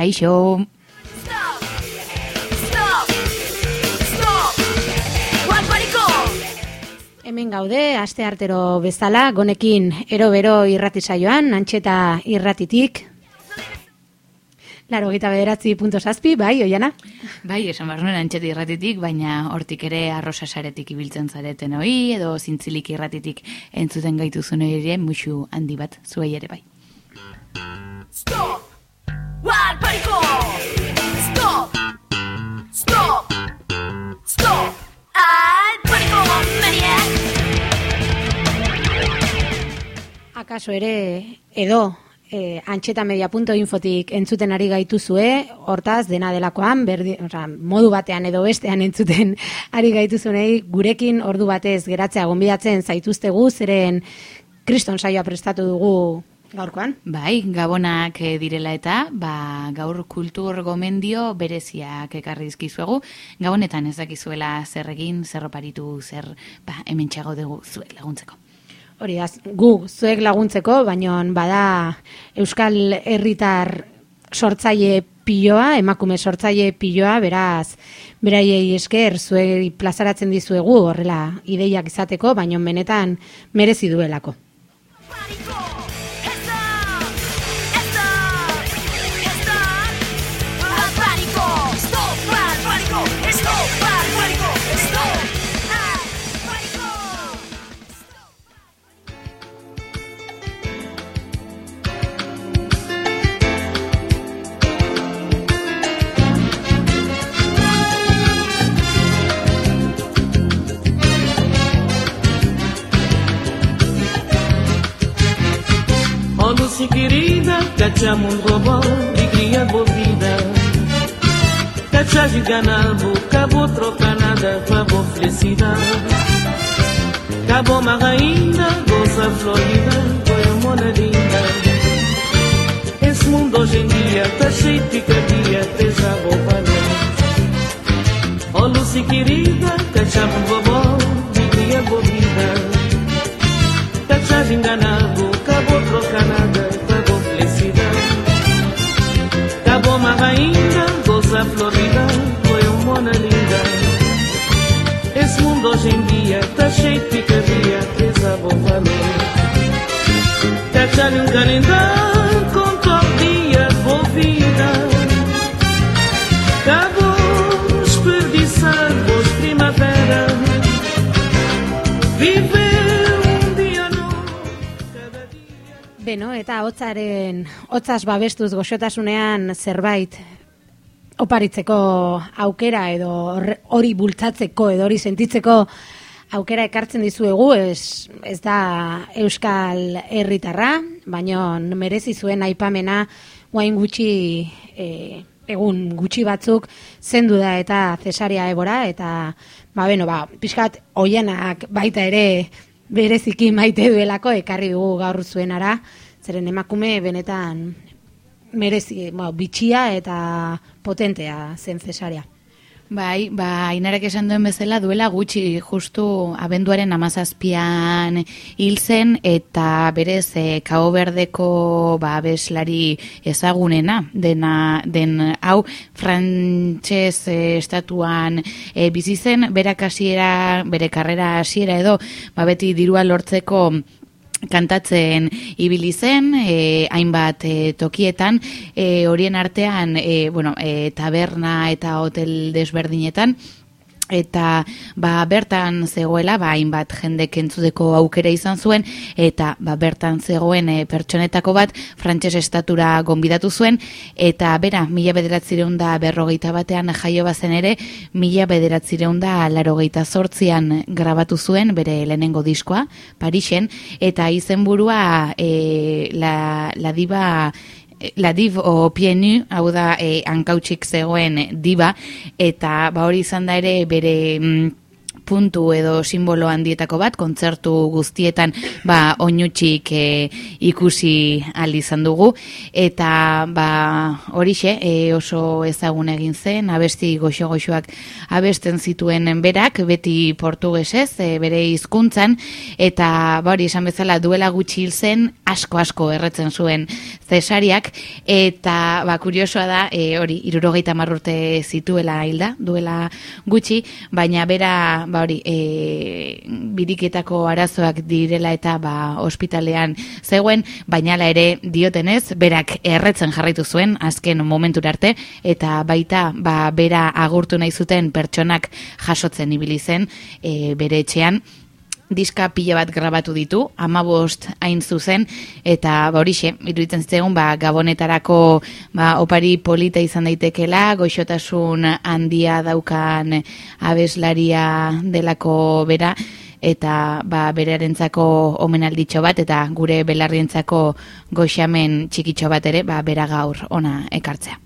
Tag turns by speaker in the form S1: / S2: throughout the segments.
S1: Kaixo.
S2: Hemen gaude, aste artero bezala, gonekin ero-bero irrati saioan, antxeta irratitik. Laro gita bederatzi punto zazpi, bai, oiana?
S1: Bai, esan behar nuen antxeta irratitik, baina hortik ere arrosa saretik ibiltzen zareten hoi, edo zintzilik irratitik entzuten gaituzun ere, musu handi bat, zuei ere bai. Stop!
S2: Akaso ere, edo, eh, antxetamedia.infotik entzuten ari gaituzue, hortaz, dena delakoan, berdi, oza, modu batean edo bestean entzuten ari gaituzunei, gurekin ordu batez geratzea gonbidatzen zaituztegu, zeren kriston saioa prestatu dugu gaurkoan.
S1: Bai, gabonak eh, direla eta, ba, gaur kultur gomendio bereziak ekarri dizkizuegu, gabonetan ez dakizuela zer egin, zer oparitu, zer, ba, hemen txago dugu zuek laguntzeko.
S2: Hori az, gu zuek laguntzeko, baino bada Euskal Herritar sortzaile piloa, emakume sortzaile piloa, beraz, beraiei esker zuei plazaratzen dizuegu horrela ideiak izateko, baino benetan merezi duelako.
S3: Cacea mund gobor, digria bovida Cacea giganabo, cabo trocanada, cabo flecida Cabo marraína, goza florida, goiamona linda Esse mundo hoje em dia tá cheio de picadinha, teja bobalha Ó oh, querida, cacea Rainha, goza florida, foi um mona linda. Esse mundo hoje em dia tá cheio de picaria, desabou valor. Cachar um calendário com todo dia envolvida. Acabou
S2: Beno, eta hotzaren, hotzaz babestuz goxotasunean zerbait oparitzeko aukera edo hori bultzatzeko edo hori sentitzeko aukera ekartzen dizuegu, ez, ez da Euskal Herritarra, baino merezi zuen aipamena guain gutxi e, egun gutxi batzuk zendu da eta cesaria ebora eta ba beno ba pixkat hoienak baita ere bereziki maite duelako ekarri dugu gaur zuenara, zeren emakume benetan merezi, ba, bitxia eta potentea zen cesaria.
S1: Bai, ba, inarek esan duen bezala duela gutxi justu abenduaren amazazpian hil zen eta berez e, kao berdeko ba, beslari ezagunena dena, den hau frantxez e, estatuan e, bizi zen berak hasiera bere karrera hasiera edo ba, beti dirua lortzeko kantatzen ibili zen e, hainbat e, tokietan e, horien artean e, bueno, e, taberna eta hotel desberdinetan eta ba, bertan zegoela ba, hainbat jendek entzudeko aukera izan zuen eta ba, bertan zegoen e, pertsonetako bat frantses estatura gonbidatu zuen eta bera mila bederatzireun da berrogeita batean jaio bazen ere mila bederatzireun da larogeita zortzian grabatu zuen bere lehenengo diskoa Parisen eta izenburua e, la, la diba la div o pienu, hau da e, hankautsik zegoen diba, eta ba hori izan da ere bere mm, puntu edo simbolo handietako bat, kontzertu guztietan ba, oinutxik e, ikusi al izan dugu, eta ba, horixe e, oso ezagun egin zen, abesti goxo-goxoak abesten zituen berak, beti portugesez, e, bere hizkuntzan. Eta ba, hori esan bezala duela gutxi hil zen, asko-asko erretzen zuen zesariak, eta ba, kuriosoa da, e, hori, irurogeita marrurte zituela hilda, duela gutxi, baina bera ba hori, e, biriketako arazoak direla eta ba ospitalean zegoen, baina ere diotenez, berak erretzen jarraitu zuen azken momentura arte eta baita ba bera agurtu nahi zuten pertsonak jasotzen ibili zen e, bere etxean diska pila bat grabatu ditu, amabost hain zuzen, eta ba, horixe, iruditzen zitzaigun, ba, gabonetarako ba, opari polita izan daitekela, goixotasun handia daukan abeslaria delako bera, eta ba, berearentzako omenalditxo bat, eta gure belarrientzako goxamen txikitxo bat ere, ba, bera gaur ona ekartzea.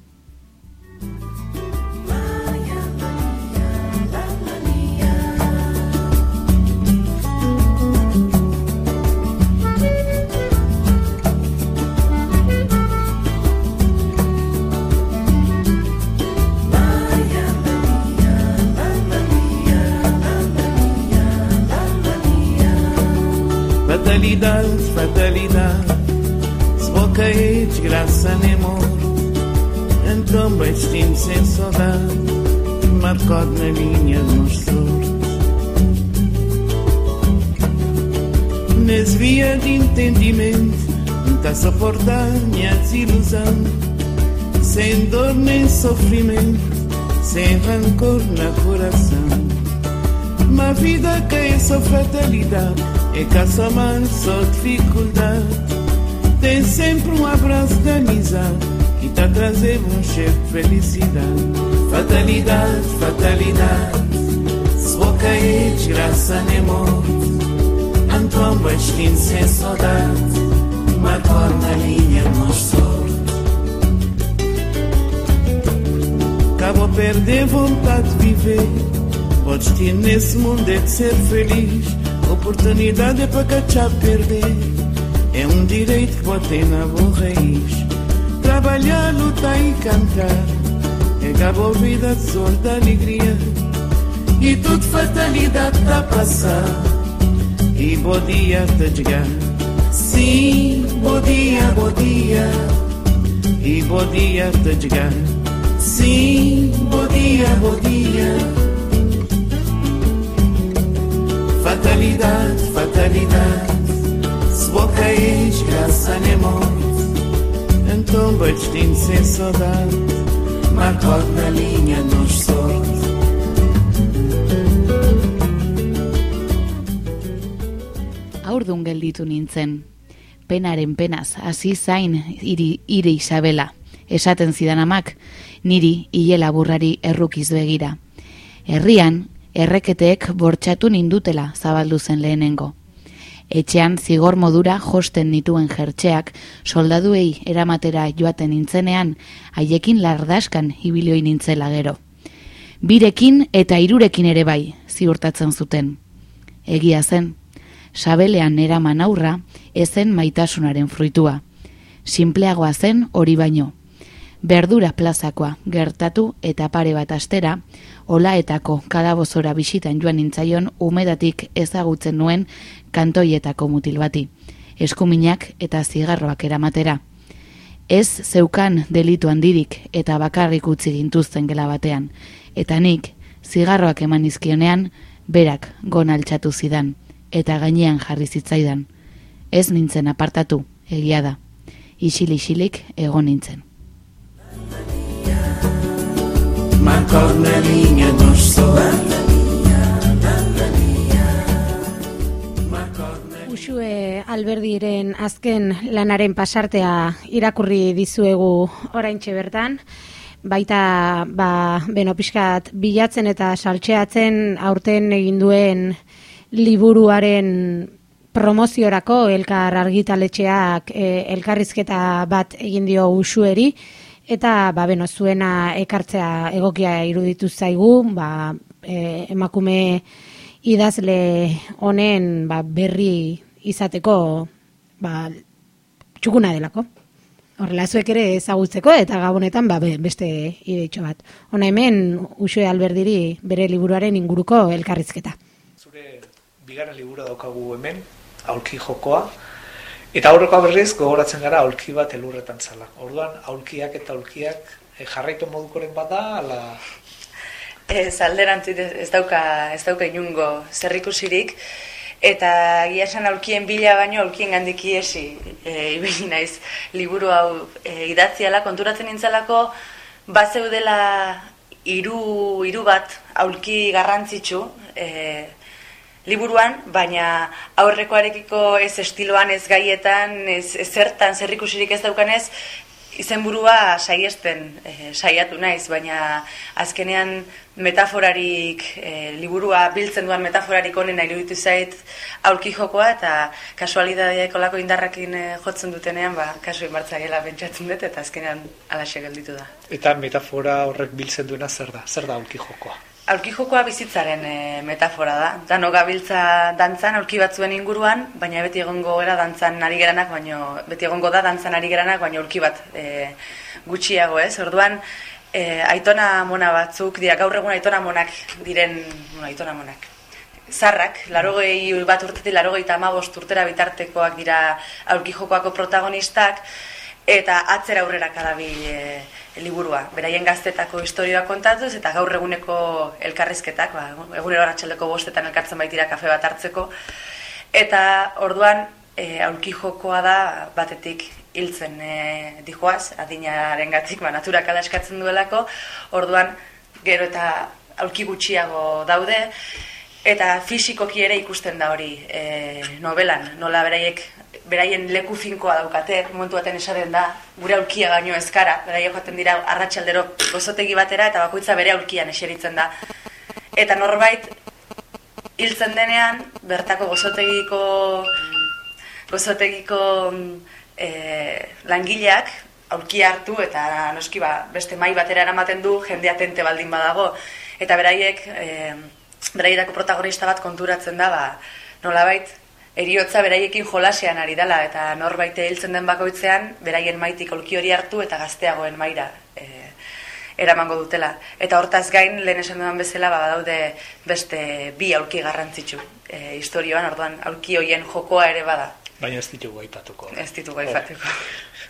S4: Fatalidade, fatalidade Se bloqueei desgraça nem amor. Então destino sem saudade. Marcado na linha dos flores Nesse via de entendimento Não está a suportar minha desilusão. Sem dor nem sofrimento Sem rancor na coração Uma vida que é só fatalidade. É caça mais só dificuldade. Tem sempre um abraço de amizade Que tá trazendo um cheiro de felicidade. Fatalidade, fatalidade. Se vou cair, desgraça nem morte. Antoine Bastin sem saudade. Marcou na linha sorte Acabo a perder vontade de viver O destino nesse mundo é de ser feliz. Oportunidade é para cachar perder. É um direito que botei na boa raiz. Trabalhar, lutar e cantar. É cabo vida, tesouro da alegria. E tudo fatalidade está a passar. E bom dia a chegar Sim, bom dia, bom dia. E bom dia a chegar Sim, bom dia, bom dia Fatalidade, fatalidade Se bloqueias, graça nem morte Então vai destino sem saudade Marcado na linha nos sorte
S1: Aurdun gelditu nintzen. Penaren penaz, hasi zain iri, ire Isabela. Esaten zidan amak, niri hilela burrari errukiz begira. Herrian, erreketeek bortxatu nindutela zabaldu zen lehenengo. Etxean zigor modura josten nituen jertxeak soldaduei eramatera joaten nintzenean haiekin lardaskan ibilioi nintzela gero. Birekin eta hirurekin ere bai ziurtatzen zuten. Egia zen, sabelean eraman aurra ezen maitasunaren fruitua. Simpleagoa zen hori baino. Berdura plazakoa gertatu eta pare bat astera, olaetako kadabozora bisitan joan nintzaion umedatik ezagutzen nuen kantoietako mutil bati. Eskuminak eta zigarroak eramatera. Ez zeukan delitu handirik eta bakarrik utzi gintuzten gela batean. Eta nik, zigarroak eman izkionean, berak gonaltxatu zidan eta gainean jarri zitzaidan. Ez nintzen apartatu, egia da. Isil-isilik egon nintzen.
S4: Marcado na linha sorte
S2: Usue alberdiren azken lanaren pasartea irakurri dizuegu oraintxe bertan. Baita, ba, beno pixkat, bilatzen eta saltxeatzen aurten egin duen liburuaren promoziorako elkar argitaletxeak e, elkarrizketa bat egin dio usueri eta ba beno zuena ekartzea egokia iruditu zaigu ba, e, emakume idazle honen ba, berri izateko ba, txukuna delako. Horrela, zuek ere ezagutzeko eta gabonetan ba, beste ideitxo bat. Hona hemen, Usue Alberdiri bere liburuaren inguruko elkarrizketa.
S5: Zure bigarren liburu daukagu hemen, aulki jokoa, eta aurreko berriz gogoratzen gara aulki bat elurretan zala. Orduan, aulkiak eta aulkiak e, jarraitu modukoren bada, ala...
S6: Ez alderantzi ez dauka, ez dauka inungo zerrikusirik, eta gia esan aulkien bila baino aulkien gandik iesi e, ibili naiz. Liburu hau e, idatziala konturatzen nintzalako bazeudela hiru hiru bat aulki garrantzitsu e, liburuan, baina aurrekoarekiko ez estiloan, ez gaietan, ez, ez zertan, zerrikusirik ez daukanez, izenburua saiesten e, saiatu naiz, baina azkenean metaforarik, e, liburua biltzen duan metaforarik onena iruditu zait aurki jokoa eta kasualidadiak olako indarrakin e, jotzen dutenean, ba, kasu inbartza gela bentsatzen dut eta azkenean alaxe gelditu da.
S5: Eta metafora horrek biltzen duena zer da? Zer da aurki jokoa?
S6: Aurkijokoa bizitzaren e, metafora da. Dano gabiltza dantzan aurki batzuen inguruan, baina beti egongo era dantzan ari geranak, baina beti egongo da dantzan ari geranak, baina aurki bat e, gutxiago ez. Orduan, e, aitona mona batzuk, dira gaur egun aitona monak diren, bueno, aitona monak. Zarrak, larogei bat urtetik, larogei eta urtera bitartekoak dira aurkijokoako protagonistak, eta atzera aurrera kadabi e, liburua. Beraien gaztetako historioa kontatuz eta gaur eguneko elkarrizketak, ba, egunero arratsaldeko bostetan elkartzen baitira kafe bat hartzeko. Eta orduan e, aurki jokoa da batetik hiltzen e, dijoaz, adinaren gatik, ba, naturak eskatzen duelako, orduan gero eta aurki gutxiago daude, eta fisikoki ere ikusten da hori e, novelan, nola beraiek beraien leku finkoa daukate, momentu baten esaren da, gure aurkia gaino ezkara, beraien joaten dira arratsaldero gozotegi batera, eta bakoitza bere aurkian eseritzen da. Eta norbait, hiltzen denean, bertako gozotegiko, gozotegiko e, langileak, aurkia hartu, eta noski ba, beste mai batera eramaten du, jende atente baldin badago, eta beraiek, e, beraietako protagonista bat konturatzen da, ba, nolabait, eriotza beraiekin jolasean ari dela eta norbait hiltzen den bakoitzean beraien maitik olki hori hartu eta gazteagoen maira e, eramango dutela. Eta hortaz gain, lehen esan dudan bezala, ba, daude beste bi aulki garrantzitsu e, historioan, orduan aulki hoien jokoa ere bada.
S5: Baina ez ditugu aipatuko.
S6: Ez ditugu aipatuko.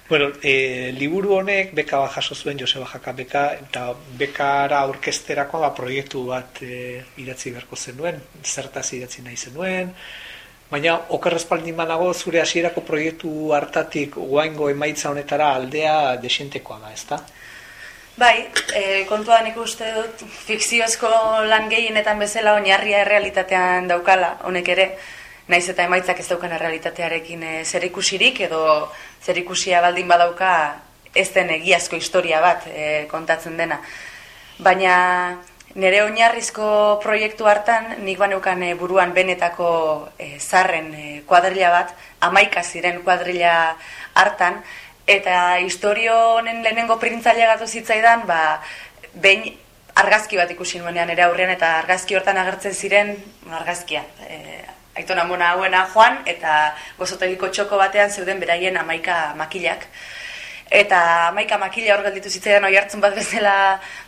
S5: Bueno, e, liburu honek beka bat jaso zuen Joseba Jaka beka eta bekara orkesterako ba, proiektu bat e, idatzi beharko zenuen, zertaz idatzi nahi zenuen, Baina, okerrezpaldin badago zure hasierako proiektu hartatik guaingo emaitza honetara aldea desientekoa da, ezta?
S6: Bai, e, kontuan ikuste dut, fikziozko lan gehienetan bezala oinarria errealitatean daukala, honek ere, naiz eta emaitzak ez daukan errealitatearekin e, zer ikusirik, edo zer ikusia baldin badauka ez den egiazko historia bat e, kontatzen dena. Baina, Nere oinarrizko proiektu hartan, nik baneukan e, buruan benetako e, zarren e, kuadrilla bat, amaika ziren kuadrilla hartan, eta historio honen lehenengo printzaile gatu zitzaidan, ba, behin argazki bat ikusi nuenean ere aurrean, eta argazki hortan agertzen ziren, argazkia, e, aitona mona hauena joan, eta gozotegiko txoko batean zeuden beraien amaika makilak. Eta maika makila hor gelditu zitzaidan oi hartzen bat bezala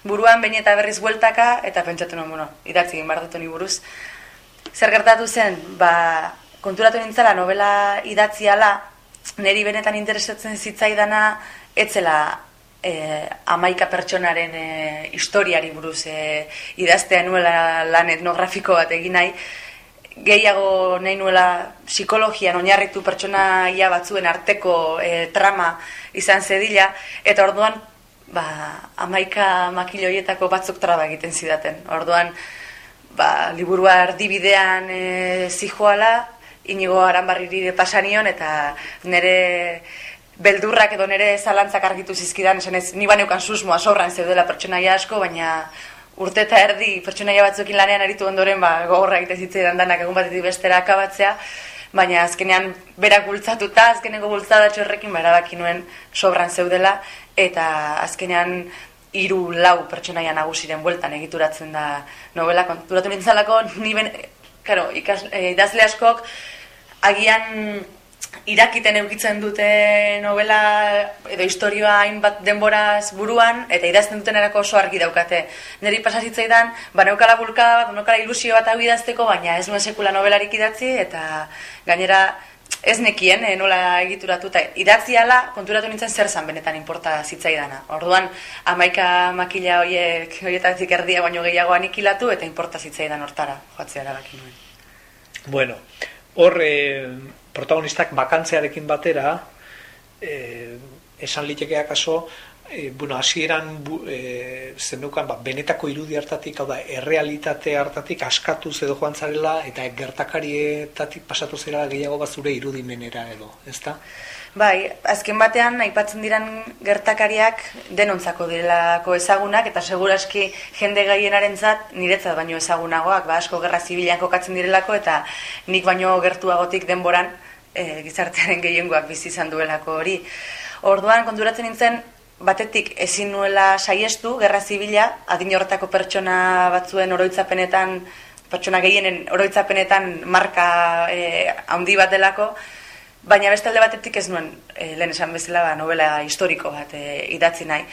S6: buruan, baina eta berriz bueltaka, eta pentsatu nuen, bueno, idatzi egin behar ni buruz. Zer gertatu zen, ba, konturatu nintzela novela idatziala, neri benetan interesatzen zitzaidana, etzela e, amaika pertsonaren e, historiari buruz e, idaztea nuela lan etnografiko bat egin nahi, gehiago nahi nuela psikologian oinarritu pertsona ia batzuen arteko e, trama izan zedila, eta orduan ba, amaika makiloietako batzuk traba egiten zidaten. Orduan, ba, liburua erdibidean e, zijoala, inigo aranbarriri pasanion, eta nire beldurrak edo nire zalantzak argitu zizkidan, esan ez, ni baneukan susmoa sobran zeudela pertsonaia asko, baina urte eta erdi pertsonaia batzukin lanean aritu ondoren ba, gogorra egite zitzaidan danak egun batetik bestera akabatzea, baina azkenean berak bultzatuta, azkeneko bultzada txorrekin berabaki nuen sobran zeudela, eta azkenean hiru lau pertsonaia nagusiren bueltan egituratzen da novela. Konturatu nintzalako, ni ben, Claro, ikas, e, idazle askok agian irakiten eukitzen dute novela edo historioa hainbat denboraz buruan eta idazten duten erako oso argi daukate. Neri pasasitzaidan, ba neukala bulka neukala ilusio bat hau idazteko, baina ez nuen sekula novelarik idatzi eta gainera ez nekien eh, nola egituratu eta idatzi ala konturatu nintzen zer zan benetan inporta zitzaidana. Orduan, amaika makila horiek, horietatik erdia baino gehiago anikilatu eta inporta zitzaidan hortara, joatzea erabaki nuen.
S5: Bueno, hor eh, protagonistak bakantzearekin batera, eh, esan litekeak aso, e, bueno, hasieran e, zendukan, ba, benetako irudi hartatik, hau da, errealitate hartatik askatuz edo joan zarela, eta gertakarietatik pasatu zera gehiago bat zure irudimenera edo, ezta?
S6: Bai, azken batean, aipatzen diran gertakariak denontzako direlako ezagunak, eta seguraski jende gaienaren zat, niretzat baino ezagunagoak, ba, asko gerra zibilan kokatzen direlako, eta nik baino gertuagotik denboran e, gizartearen gehiengoak bizi izan duelako hori. Orduan, konturatzen nintzen, batetik ezin nuela saiestu gerra zibila adin horretako pertsona batzuen oroitzapenetan pertsona gehienen oroitzapenetan marka e, handi bat delako baina beste alde batetik ez nuen e, lehen esan bezala ba, novela historiko bat e, idatzi nahi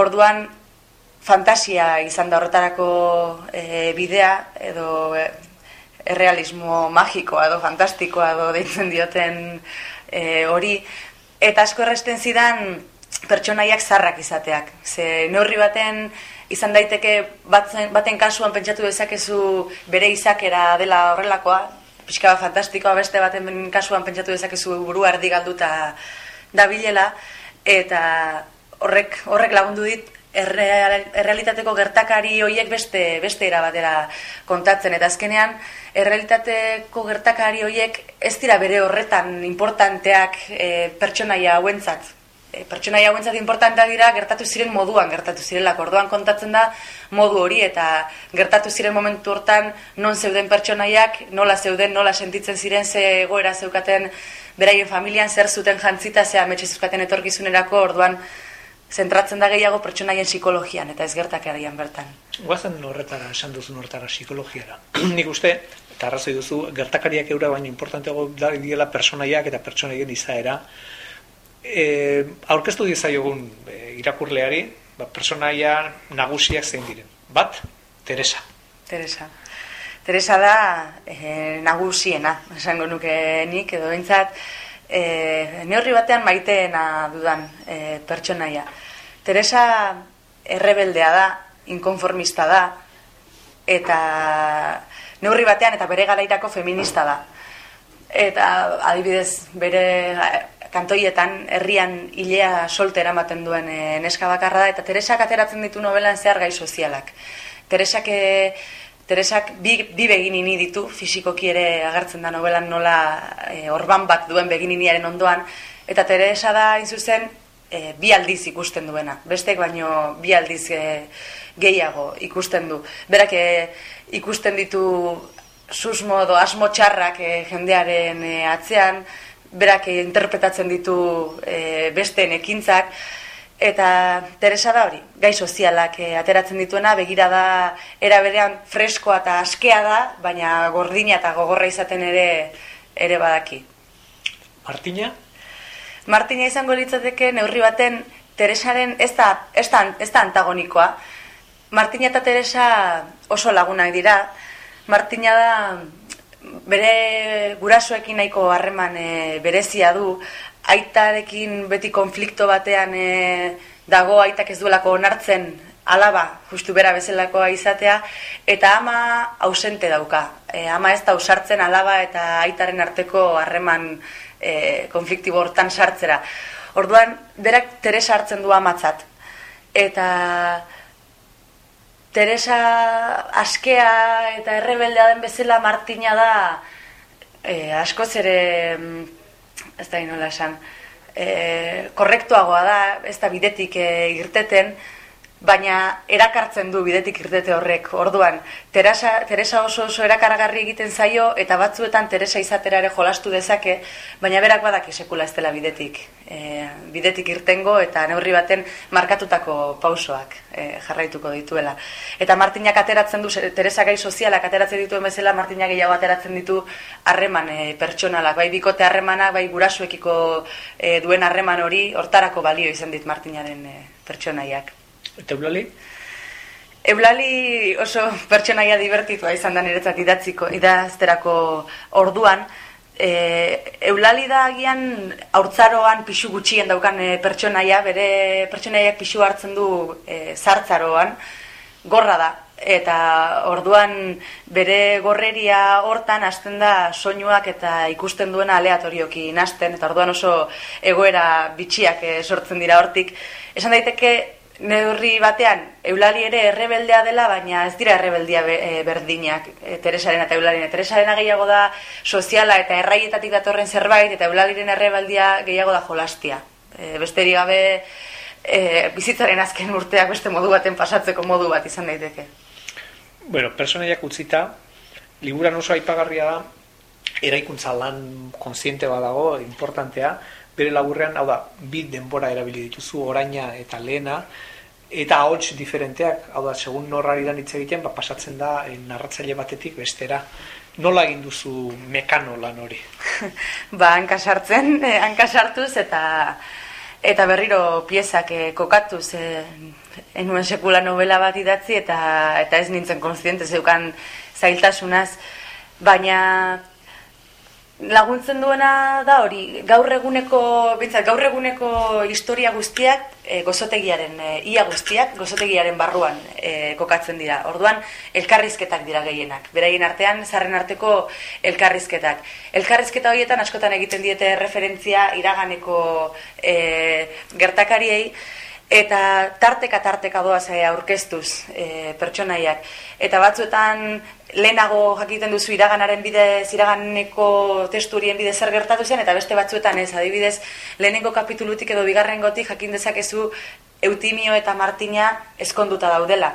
S6: orduan fantasia izan da horretarako e, bidea edo e, errealismo magikoa edo fantastikoa edo deitzen dioten e, hori eta asko erresten zidan pertsonaiak zarrak izateak. Ze neurri baten izan daiteke batzen, baten kasuan pentsatu dezakezu bere izakera dela horrelakoa, pixka bat fantastikoa beste baten kasuan pentsatu dezakezu buru ardi galduta dabilela, eta horrek, horrek lagundu dit errealitateko gertakari hoiek beste beste era batera kontatzen. Eta azkenean errealitateko gertakari hoiek ez dira bere horretan importanteak e, pertsonaia hauentzat e, pertsonaia hauentzat importantea dira gertatu ziren moduan gertatu zirela orduan kontatzen da modu hori eta gertatu ziren momentu hortan non zeuden pertsonaiak nola zeuden nola sentitzen ziren ze egoera zeukaten beraien familian zer zuten jantzita ze ametxe zeukaten etorkizunerako orduan zentratzen da gehiago pertsonaien psikologian eta ez gertak eraian bertan.
S5: Guazen horretara, esan duzun horretara psikologiara. Nik uste, eta arrazoi duzu, gertakariak eura baino importanteago da diela pertsonaiak eta pertsonaien izaera, e, aurkeztu diezaiogun e, irakurleari, ba, personaia nagusiak zein diren. Bat, Teresa.
S6: Teresa. Teresa da e, nagusiena, esango nuke nik, edo bintzat, e, neurri batean maiteena dudan e, pertsonaia. Teresa errebeldea da, inkonformista da, eta neurri batean eta bere garaitako feminista da. Eta adibidez, bere kantoietan herrian hilea solte eramaten duen e, neska bakarra da, eta Teresak ateratzen ditu novelan zehar gai sozialak. Teresak, e, Teresak bi, bi beginini ditu, fizikoki ere agertzen da novelan nola e, orban bat duen begininiaren ondoan, eta Teresa da, zuzen, e, bi aldiz ikusten duena. Bestek baino bi aldiz e, gehiago ikusten du. Berak e, ikusten ditu susmo edo asmo txarrak e, jendearen e, atzean, berak interpretatzen ditu e, besteen ekintzak, eta Teresa da hori, gai sozialak e, ateratzen dituena, begira da era berean freskoa eta askea da, baina gordina eta gogorra izaten ere ere badaki.
S5: Martina?
S6: Martina izango litzateke neurri baten Teresaren ez da, ez da, ez da antagonikoa. Martina eta Teresa oso lagunak dira. Martina da bere gurasoekin nahiko harreman e, berezia du, aitarekin beti konflikto batean e, dago aitak ez duelako onartzen alaba, justu bera bezalakoa izatea, eta ama ausente dauka. E, ama ez da usartzen alaba eta aitaren arteko harreman e, konfliktibo hortan sartzera. Orduan, berak Teresa hartzen du amatzat. Eta Teresa askea eta errebeldea den bezala Martina da e, askoz ere mm, ez da inola esan e, korrektuagoa da ez da bidetik e, irteten baina erakartzen du bidetik irtete horrek. Orduan, Teresa, Teresa oso oso erakargarri egiten zaio, eta batzuetan Teresa izatera ere jolastu dezake, baina berak badaki sekula ez dela bidetik. E, bidetik irtengo eta neurri baten markatutako pausoak e, jarraituko dituela. Eta Martinak ateratzen du, Teresa gai sozialak ateratzen ditu bezala, Martinak gehiago ateratzen ditu harreman e, pertsonalak, bai bikote harremanak, bai gurasuekiko e, duen harreman hori, hortarako balio izan dit Martinaren e, pertsonaiak.
S5: Eta Eulali?
S6: Eulali oso pertsonaia divertitua izan da niretzat idatziko, idazterako orduan. E, Eulali da agian aurtzaroan pixu gutxien daukan e, pertsonaia, bere pertsonaiak pixu hartzen du e, zartzaroan, gorra da. Eta orduan bere gorreria hortan hasten da soinuak eta ikusten duena aleatorioki nasten, eta orduan oso egoera bitxiak e, sortzen dira hortik. Esan daiteke neurri batean Eulali ere errebeldea dela, baina ez dira errebeldia e, berdinak e, Teresaren eta Eulalien. Teresaren gehiago da soziala eta erraietatik datorren zerbait, eta Eulaliren errebeldia gehiago da jolastia. E, besteri gabe e, bizitzaren azken urteak beste modu baten pasatzeko modu bat izan daiteke.
S5: Bueno, personaiak utzita, liburan oso aipagarria da, eraikuntza lan konsiente badago, importantea, bere laburrean, hau da, bi denbora erabili dituzu, oraina eta lehena, eta ahots diferenteak, hau da, segun norrari dan hitz egiten, ba, pasatzen da eh, narratzaile batetik bestera. Nola egin duzu mekano lan hori?
S6: ba, hankasartzen, eh, hankasartuz eta eta berriro piezak eh, kokatuz eh, enuen sekula novela bat idatzi eta eta ez nintzen konstiente zeukan zailtasunaz, baina laguntzen duena da hori gaur eguneko bintzat, gaur eguneko historia guztiak e, gozotegiaren e, ia guztiak gozotegiaren barruan e, kokatzen dira. Orduan elkarrizketak dira gehienak. Beraien artean zarren arteko elkarrizketak. Elkarrizketa horietan askotan egiten diete referentzia iraganeko e, gertakariei eta tarteka tarteka doaz aurkeztuz e, pertsonaiak. Eta batzuetan lehenago jakiten duzu iraganaren bidez, iraganeko testurien bidez zer gertatu zen, eta beste batzuetan ez, adibidez, lehenengo kapitulutik edo bigarren gotik jakin dezakezu Eutimio eta Martina eskonduta daudela.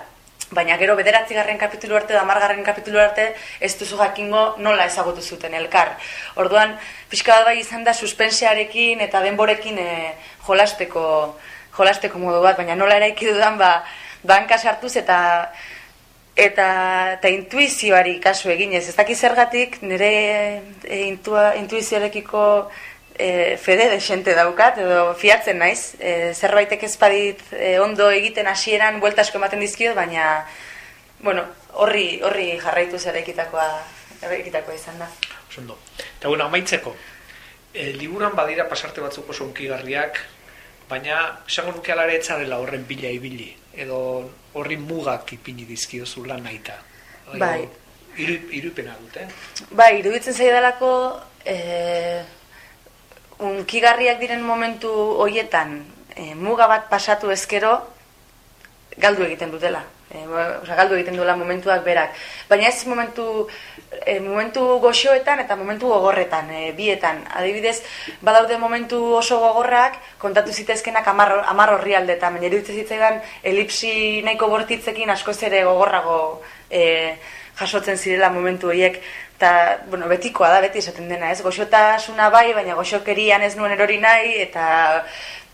S6: Baina gero bederatzi garren kapitulu arte da margarren kapitulu arte ez duzu jakingo nola ezagutu zuten elkar. Orduan, pixka bat bai izan da suspensearekin eta denborekin e, jolasteko, jolasteko modu bat, baina nola eraiki dudan ba, banka sartuz eta eta, eta intuizioari kasu eginez. Ez daki zergatik nire e, intua, intuizioarekiko e, fede desente daukat, edo fiatzen naiz. E, zerbaitek ezpadit e, ondo egiten hasieran bueltasko ematen dizkio, baina bueno, horri, horri jarraitu zer ekitakoa, ekitakoa izan da.
S5: Osondo. Eta bueno, amaitzeko, e, liburan badira pasarte batzuk oso unkigarriak, baina esango nuke alare etzarela horren bila ibili edo horri mugak ipini dizkiozu lan naita.
S6: Bai.
S5: Iru, irupena dute.
S6: Bai, iruditzen zaidalako e, unkigarriak diren momentu hoietan e, muga bat pasatu ezkero galdu egiten dutela. E, galdu egiten duela momentuak berak. Baina ez momentu, e, momentu goxoetan eta momentu gogorretan, e, bietan. Adibidez, badaude momentu oso gogorrak, kontatu zitezkenak amar, amar horri aldetan. Baina zitzaidan, elipsi nahiko bortitzekin asko ere gogorrago e, jasotzen zirela momentu horiek. Eta, bueno, betikoa da, beti esaten dena, ez? Goxotasuna bai, baina goxokerian ez nuen erori nahi, eta,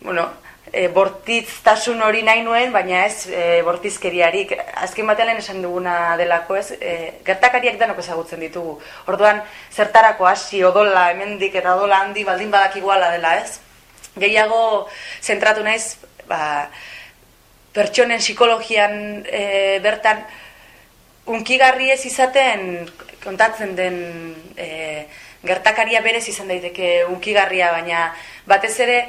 S6: bueno, e, bortiztasun hori nahi nuen, baina ez e, bortizkeriarik. Azken batean esan duguna delako ez, e, gertakariak denok ezagutzen ditugu. Orduan, zertarako hasi odola, hemendik eta odola handi baldin badak iguala dela ez. Gehiago zentratu naiz, ba, pertsonen psikologian e, bertan, unkigarri ez izaten kontatzen den e, gertakaria berez izan daiteke unkigarria, baina batez ere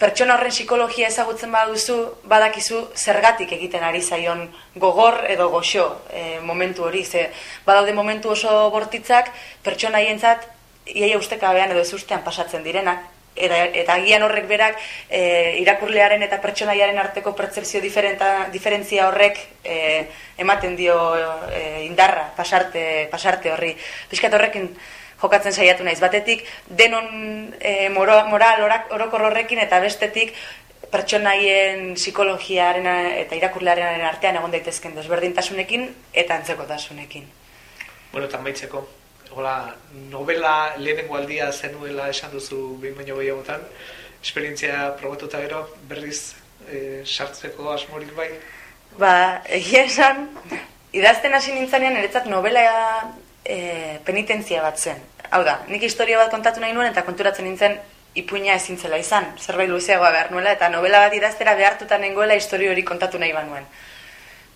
S6: pertsona horren psikologia ezagutzen baduzu, badakizu zergatik egiten ari zaion gogor edo goxo e, momentu hori. Ze badaude momentu oso bortitzak pertsona hientzat iaia ustekabean edo ez pasatzen direnak. Eta, eta agian horrek berak e, irakurlearen eta pertsonaiaren arteko pertsepzio diferentzia horrek e, ematen dio e, indarra pasarte, pasarte horri. Piskat horrekin jokatzen saiatu naiz. Batetik denon e, moral orokor horrekin eta bestetik pertsonaien psikologiaren eta irakurlearen artean egon daitezken desberdintasunekin eta antzekotasunekin.
S5: Bueno, eta maitzeko, hola, novela lehenengo aldia zenuela esan duzu behin baino gehiagotan, esperientzia probatuta gero berriz e, sartzeko asmorik bai?
S6: Ba, egia esan, idazten hasi nintzanean eretzat novela e, penitentzia bat zen. Hau da, nik historia bat kontatu nahi nuen eta konturatzen nintzen ipuina ezin zela izan, zerbait luzeagoa behar nuela, eta novela bat idaztera behartuta nengoela historia hori kontatu nahi banuen.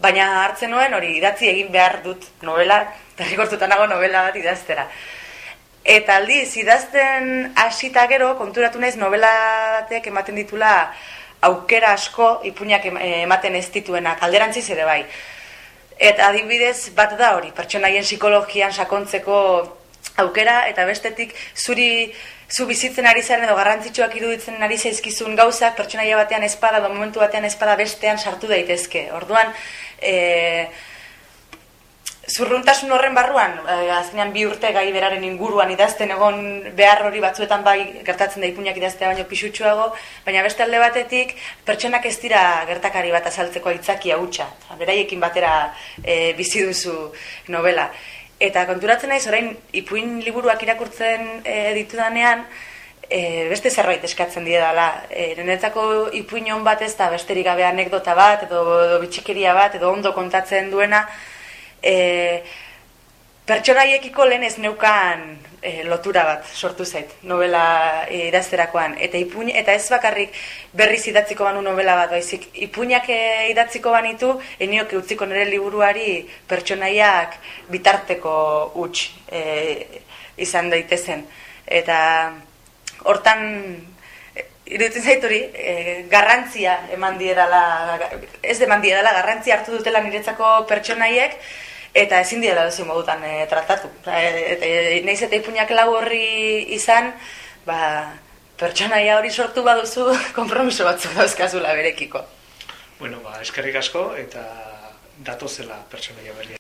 S6: Baina hartzen nuen hori idatzi egin behar dut novela, terrikortuta nago novela bat idaztera. Eta aldiz, idazten hasita gero, konturatu naiz novela batek ematen ditula aukera asko ipuinak ematen ez dituena, kalderantziz ere bai. Eta adibidez bat da hori, pertsonaien psikologian sakontzeko aukera, eta bestetik zuri zu bizitzen ari zaren edo garrantzitsuak iruditzen ari zaizkizun gauzak pertsonaia batean espada edo momentu batean espada bestean sartu daitezke. Orduan, e, zurruntasun horren barruan, e, azkenean bi urte gai beraren inguruan idazten egon behar hori batzuetan bai gertatzen da ipuñak idaztea baino pisutsuago, baina beste alde batetik pertsonak ez dira gertakari bat azaltzeko aitzakia hutsa. Beraiekin batera e, bizi duzu novela. Eta konturatzen naiz orain ipuin liburuak irakurtzen e, ditudanean e, beste zerbait eskatzen die dela. E, Nenetzako ipuin on bat ez da besterik gabe anekdota bat edo, edo bitxikeria bat edo ondo kontatzen duena e, pertsonaiekiko lehen ez neukan e, lotura bat sortu zait novela e, idazterakoan. Eta ipuin eta ez bakarrik berriz idatziko banu novela bat baizik ipuinak e, idatziko banitu eniok utziko nire liburuari pertsonaiak bitarteko huts e, izan daitezen. Eta hortan e, iruditzen zait hori, e, garrantzia eman diedala, ez eman diedala, garrantzia hartu dutela niretzako pertsonaiek, eta ezin dira dozi modutan e, tratatu. E, e, Neiz eta ipuñak lau horri izan, ba, pertsonaia hori sortu baduzu, kompromiso batzuk dauzkazula berekiko.
S5: Bueno, ba, eskerrik asko eta datozela pertsonaia berria.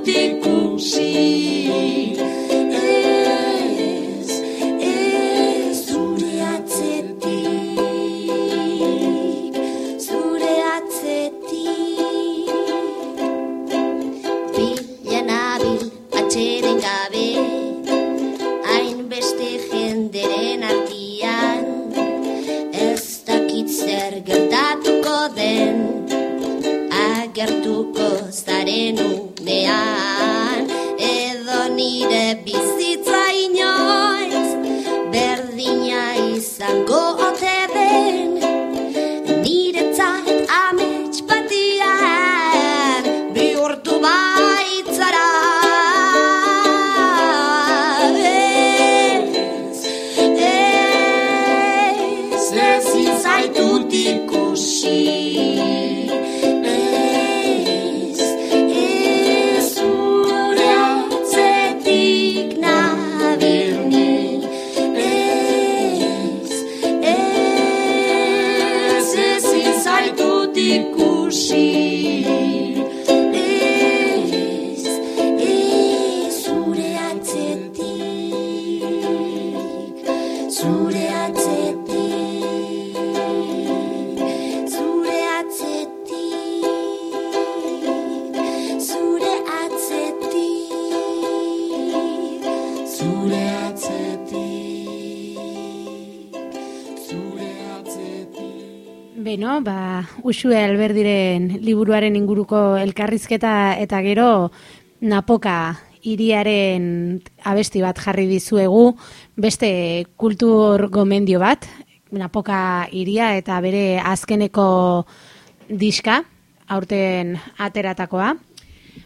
S2: dut ikusi. Usue Alberdiren liburuaren inguruko elkarrizketa eta gero Napoka hiriaren abesti bat jarri dizuegu, beste kultur gomendio bat, Napoka hiria eta bere azkeneko diska, aurten ateratakoa.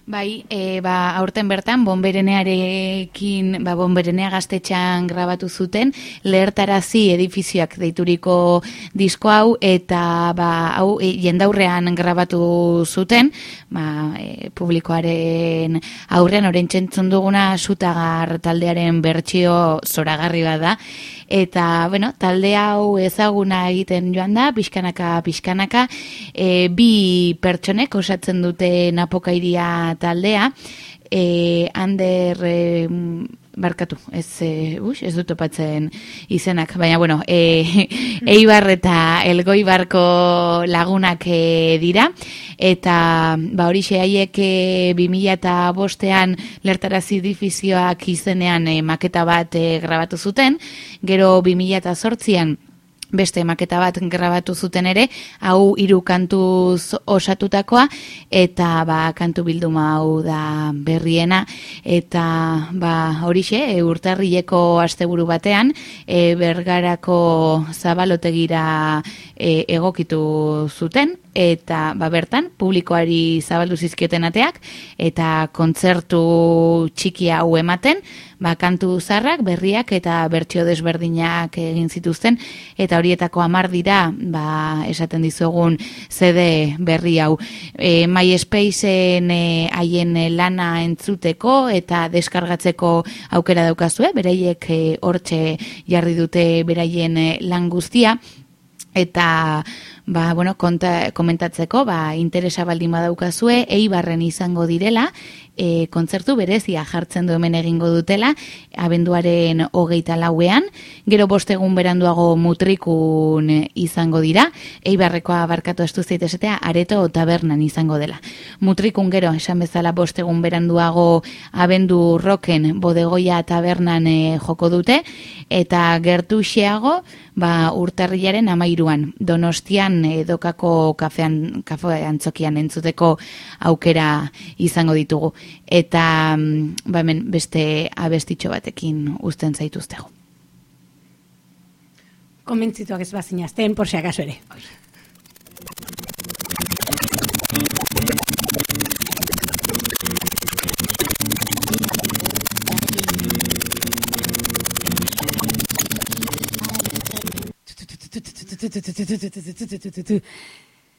S1: Bai, e, ba, aurten bertan, bomberenearekin, ba, bomberenea gaztetxan grabatu zuten, lehertarazi edifizioak deituriko disko hau, eta ba, hau e, jendaurrean grabatu zuten, ba, e, publikoaren aurrean, oren txentzun duguna, sutagar taldearen bertsio zoragarri bat da, eta bueno, talde hau ezaguna egiten joan da, pixkanaka, pixkanaka, e, bi pertsonek osatzen dute napokairia taldea, e, Ander e, barkatu, ez, e, ux, ez dut topatzen izenak, baina bueno, e, Eibar eta Elgoibarko lagunak e, dira, eta ba hori haiek e, 2000 eta bostean lertarazi difizioak izenean e, maketa bat e, grabatu zuten, gero 2000 eta sortzian beste maketa bat grabatu zuten ere, hau hiru kantuz osatutakoa eta ba kantu bilduma hau da berriena eta ba horixe e, urtarrileko asteburu batean e, bergarako zabalotegira e, egokitu zuten eta ba bertan publikoari zabaldu zizkioten ateak eta kontzertu txikia hau ematen ba kantu zarrak berriak eta bertsio desberdinak egin zituzten. Eta horietako hamar dira ba esaten dizugun CD berri hau. E, MySpaceen e, haien e, lana entzuteko eta deskargatzeko aukera daukazue bereiek e, hortxe jarri dute beraien e, lan guztia eta ba, bueno, konta, komentatzeko ba, interesa baldin badaukazue eibarren izango direla e, kontzertu berezia jartzen du hemen egingo dutela abenduaren hogeita lauean. Gero bostegun beranduago mutrikun izango dira. Eibarrekoa barkatu estu zaitesetea areto tabernan izango dela. Mutrikun gero esan bezala bostegun beranduago abendu roken bodegoia tabernan e, joko dute. Eta gertu xeago ba, urtarrilaren amairuan donostian edokako kafean, kafe antzokian entzuteko aukera izango ditugu. Eta mm, ba hemen beste abestitxo batekin uzten zaituztego.
S2: Komentzituak ez bazinazten, por si acaso ere.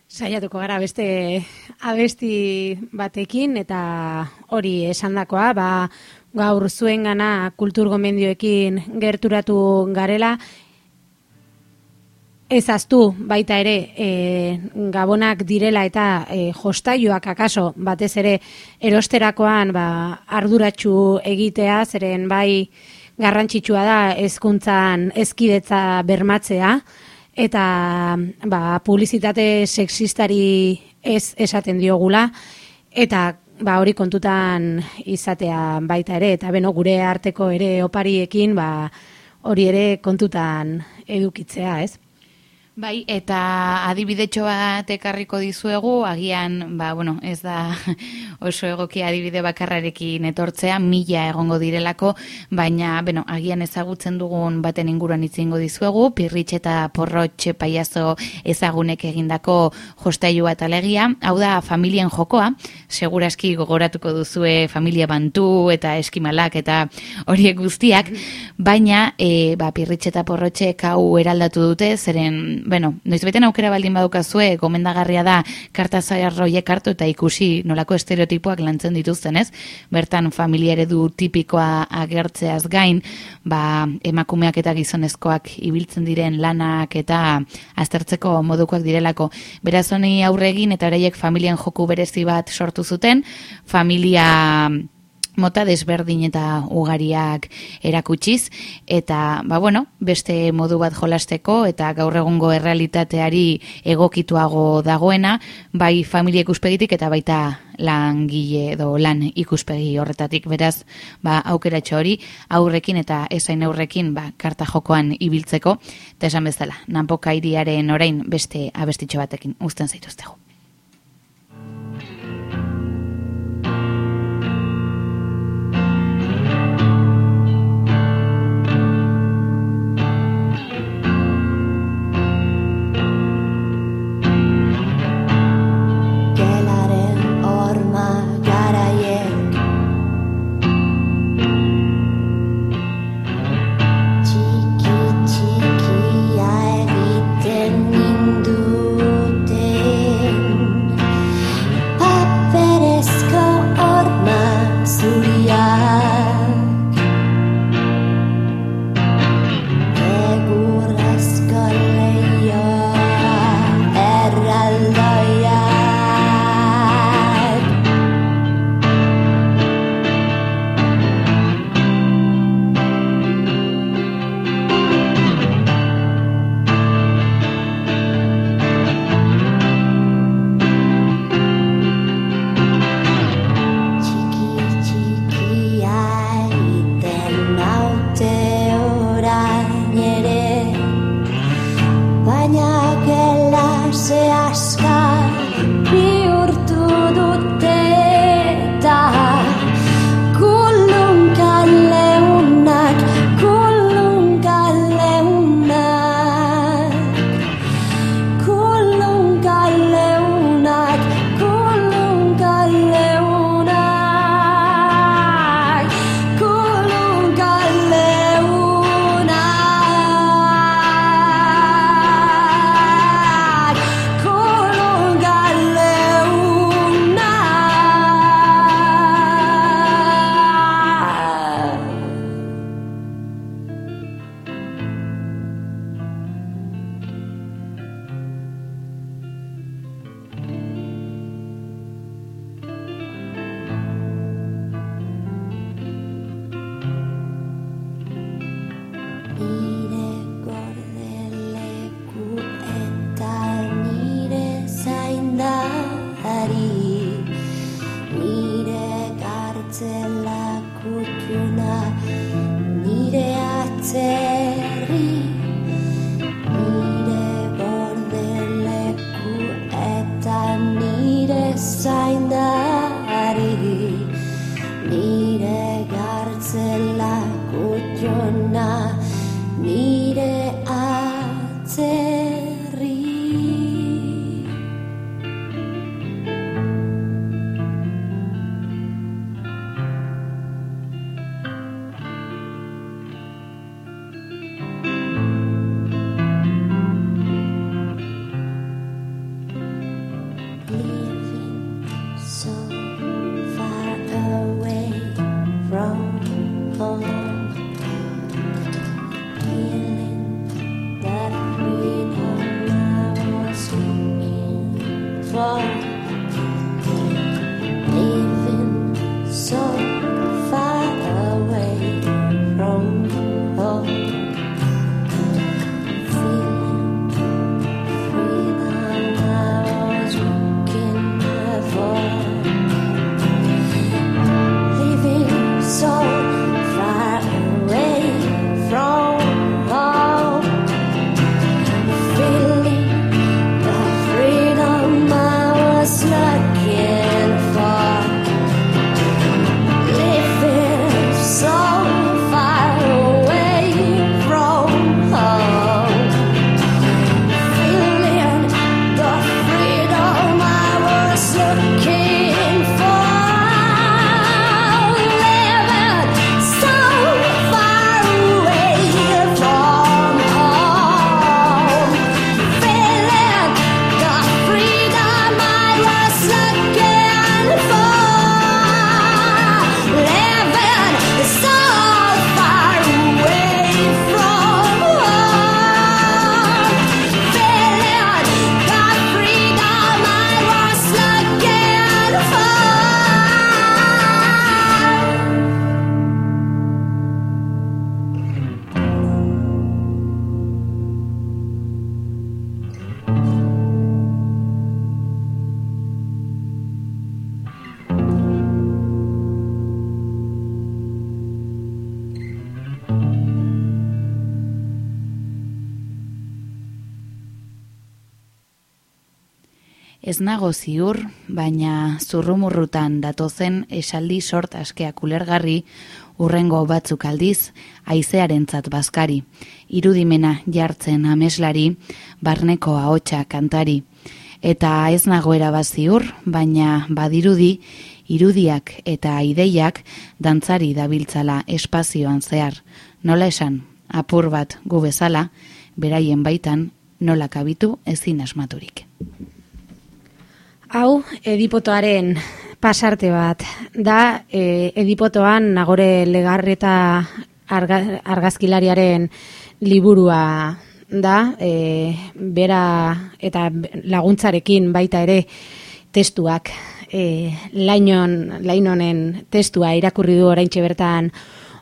S2: Saiatuko gara beste abesti batekin eta hori esandakoa, ba gaur zuengana kultur gomendioekin gerturatu garela Ez aztu baita ere e, gabonak direla eta e, jostaioak akaso batez ere erosterakoan ba, arduratsu egitea, zeren bai garrantzitsua da hezkuntzan ezkidetza bermatzea, eta ba, publizitate sexistari ez esaten diogula eta ba, hori kontutan izatea baita ere eta beno gure arteko ere opariekin ba, hori ere kontutan edukitzea, ez?
S1: Bai, eta adibidetxo bat ekarriko dizuegu, agian, ba, bueno, ez da oso egoki adibide bakarrarekin etortzea, mila egongo direlako, baina, bueno, agian ezagutzen dugun baten inguruan itzingo dizuegu, pirritxe eta porrotxe paiazo ezagunek egindako jostailu bat alegia, hau da familien jokoa, seguraski gogoratuko duzue familia bantu eta eskimalak eta horiek guztiak, baina, e, ba, pirritxe eta porrotxe hau eraldatu dute, zeren bueno, noiz beten aukera baldin badukazue, gomendagarria da karta zaharroiek hartu eta ikusi nolako estereotipoak lantzen dituzten, ez? Bertan familia eredu tipikoa agertzeaz gain, ba, emakumeak eta gizonezkoak ibiltzen diren lanak eta aztertzeko modukoak direlako. Beraz honi aurre egin eta horreiek familian joku berezi bat sortu zuten, familia mota desberdin eta ugariak erakutsiz. Eta ba bueno, beste modu bat jolasteko eta gaur egungo errealitateari egokituago dagoena, bai familia ikuspegitik eta baita langile edo lan ikuspegi horretatik. Beraz, ba aukeratxo hori aurrekin eta esain aurrekin ba karta jokoan ibiltzeko. Eta esan bezala, nanpoka iriaren orain beste abestitxo batekin uzten zaituztegu.
S7: believe.
S1: Ez nago ziur, baina zurrumurrutan datozen esaldi sort askeak ulergarri, urrengo batzuk aldiz, aizearentzat bazkari, irudimena jartzen ameslari, barneko ahotsa kantari. Eta ez nagoera baziur, baina badirudi, irudiak eta ideiak dantzari dabiltzala espazioan zehar. Nola esan, apur bat gu bezala, beraien baitan, nola kabitu ezin asmaturik.
S2: Hau, edipotoaren pasarte bat. Da, e, edipotoan nagore legarreta arga, argazkilariaren liburua da, e, bera eta laguntzarekin baita ere testuak, e, lainon, lainonen testua irakurri du oraintxe bertan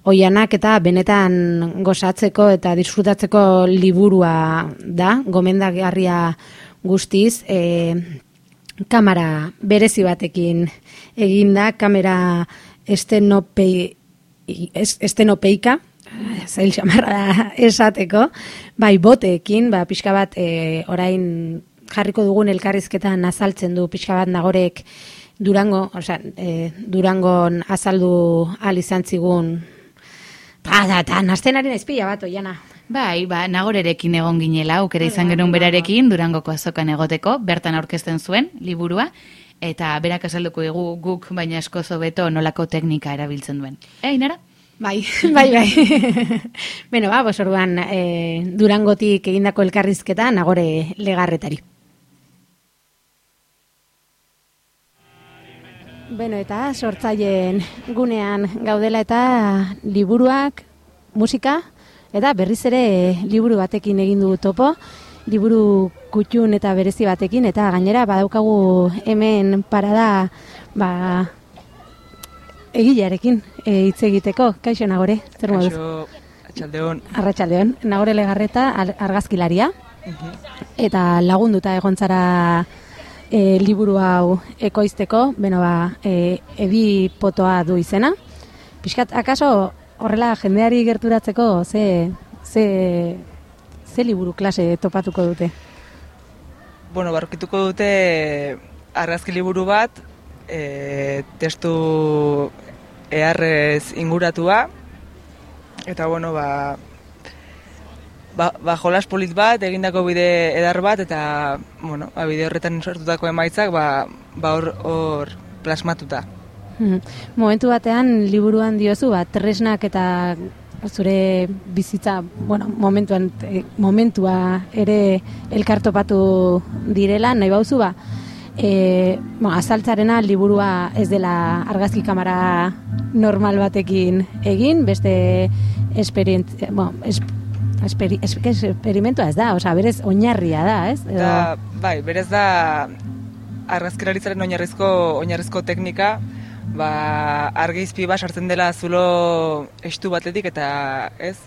S2: oianak eta benetan gozatzeko eta disfrutatzeko liburua da, gomendagarria guztiz, e, kamera berezi batekin eginda, kamera estenopei, es- estenopeika, zail xamarra da esateko, bai boteekin, ba, pixka bat e, orain jarriko dugun elkarrizketan azaltzen du pixka bat nagorek Durango, osea, e, Durangon azaldu al izan zigun Ta, da, ta, nazten ari naiz bat, oiana.
S1: Bai, ba, nagorerekin egon ginela, aukera izan genuen berarekin, Durangoko azokan egoteko, bertan aurkezten zuen, liburua, eta berak azalduko dugu guk, baina esko zobeto nolako teknika erabiltzen duen. Eh, Ainara?
S2: Bai, bai, bai. Beno, ba, bos orduan, e, Durangotik egindako elkarrizketa nagore legarretari. Beno, eta sortzaileen gunean gaudela eta liburuak, musika, eta berriz ere liburu batekin egin du topo, liburu kutxun eta berezi batekin, eta gainera badaukagu hemen parada, ba, egilearekin e, hitz egiteko. Kaixo nagore, zer moduz?
S8: Kaixo, atxaldeon.
S2: Arratsaldeon, nagore legarreta ar- argazkilaria, eta lagunduta egon zara e, liburu hau ekoizteko, beno ba, e, edi potoa du izena. Piskat, akaso horrela jendeari gerturatzeko ze, ze, ze liburu klase topatuko dute?
S8: Bueno, barkituko dute argazki liburu bat, e, testu eharrez inguratua, eta bueno, ba, ba, ba jolas polit bat, egindako bide edar bat, eta bueno, ba, bide horretan sortutako emaitzak, ba, ba hor, hor plasmatuta.
S2: Mhm. Momentu batean liburuan diozu, ba, tresnak eta zure bizitza, bueno, momentuan, eh, momentua ere elkartopatu direla, nahi bauzu ba, e, bueno, azaltzarena liburua ez dela argazki kamera normal batekin egin, beste esperientzia, bueno, es, esperi, es, esperimentua ez da, osea, berez oinarria da, ez? Edo-
S8: Eta, bai, berez da argazkilaritzaren oinarrizko oinarrizko teknika, ba, argizpi bat sartzen dela zulo estu batetik eta ez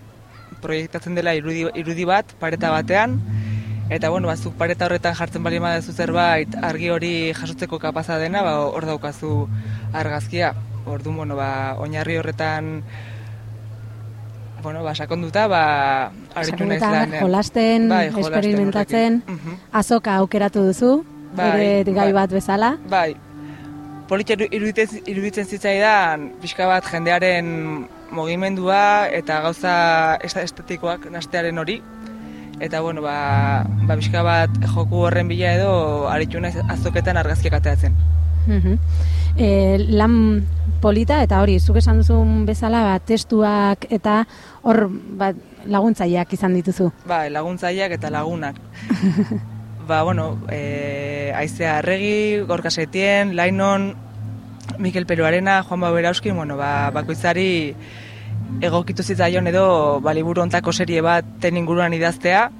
S8: proiektatzen dela irudi, irudi bat pareta batean eta bueno, bazuk pareta horretan jartzen bali baduzu zerbait argi hori jasotzeko kapaza dena, ba, hor daukazu argazkia. Orduan, bueno, ba, oinarri horretan bueno, ba, sakonduta, ba, aritu naiz lanean.
S2: jolasten,
S8: Bai, jolasten
S2: experimentatzen,
S8: horrekin. Mhm.
S2: azoka aukeratu duzu,
S8: Bai,
S2: gai
S8: bai.
S2: bat bezala.
S8: Bai, politxe iruditzen, iruditzen zitzaidan pixka bat jendearen mugimendua eta gauza estetikoak nastearen hori. Eta bueno, ba, ba pixka bat joku horren bila edo aritu naiz azoketan argazkiak ateratzen.
S2: Mhm. E, lan polita eta hori, zuk esan duzun bezala ba, testuak eta hor ba, laguntzaileak izan dituzu.
S8: Ba, laguntzaileak eta lagunak. ba, bueno, e, Aizea Arregi, Gorka Setien, Lainon, Mikel Peruarena, Juan Baberauski, bueno, ba, bakoitzari egokitu zitzaion edo ba, liburu ontako serie bat ten inguruan idaztea,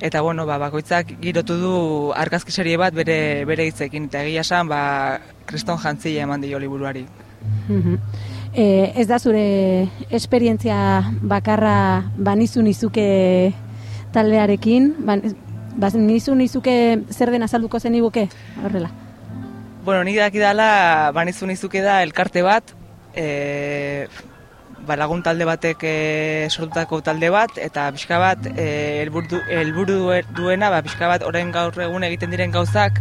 S8: eta bueno, ba, bakoitzak girotu du argazki serie bat bere, bere hitzekin, eta egia esan, ba, kriston jantzile eman dio liburuari.
S2: Mhm. E, ez da zure esperientzia bakarra banizu nizuke taldearekin, ban, banizu nizuke zer den azalduko zen iguke, horrela.
S8: Bueno, nik dakidala, banizu nizuke da elkarte bat, e, ba, lagun talde batek e, sortutako talde bat, eta pixka bat, e, helburu, helburu duena, ba, pixka bat orain gaur egun egiten diren gauzak,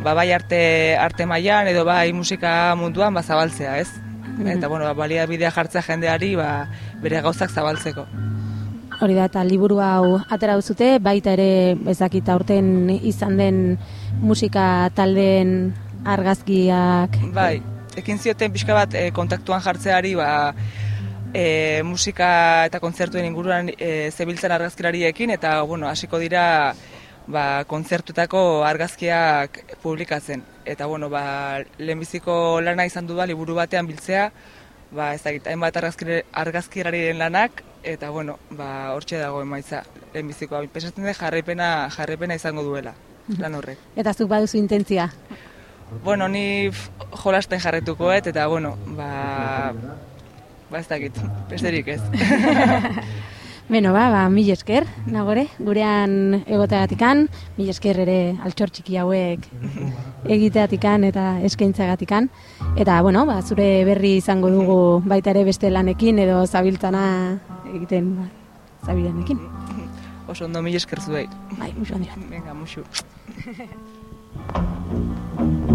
S8: ba, bai arte, arte mailan edo bai musika munduan ba, zabaltzea, ez? Eta, bueno, ba, baliabidea jartzea jendeari ba, bere gauzak zabaltzeko.
S2: Hori da, eta liburu hau atera duzute, baita ere ezakit aurten izan den musika taldeen argazkiak.
S8: Bai, ekin zioten pixka bat e, kontaktuan jartzeari, ba, e, musika eta kontzertuen inguruan e, zebiltzen argazkilariekin, eta, bueno, hasiko dira ba, kontzertutako argazkiak publikatzen. Eta, bueno, ba, lehenbiziko lana izan du da, liburu batean biltzea, ba, ez dakit, hainbat argazkilarien lanak, eta, bueno, ba, hortxe dago emaitza lehenbizikoa. Pesatzen dut jarraipena, jarraipena izango duela, lan horrek.
S2: Eta zuk baduzu intentzia.
S8: Bueno, ni jolasten jarretukoet, eta, bueno, ba, ba ez dakit, besterik ez.
S2: Beno, ba, ba, mil esker, nagore, gurean egoteagatikan, mil esker ere altxor txiki hauek egiteatikan eta eskaintzagatikan. Eta, bueno, ba, zure berri izango dugu baita ere beste lanekin edo zabiltzana egiten ba, zabilenekin.
S8: Oso ondo mil esker zuei.
S2: Bai, musu handia.
S8: Venga, musu.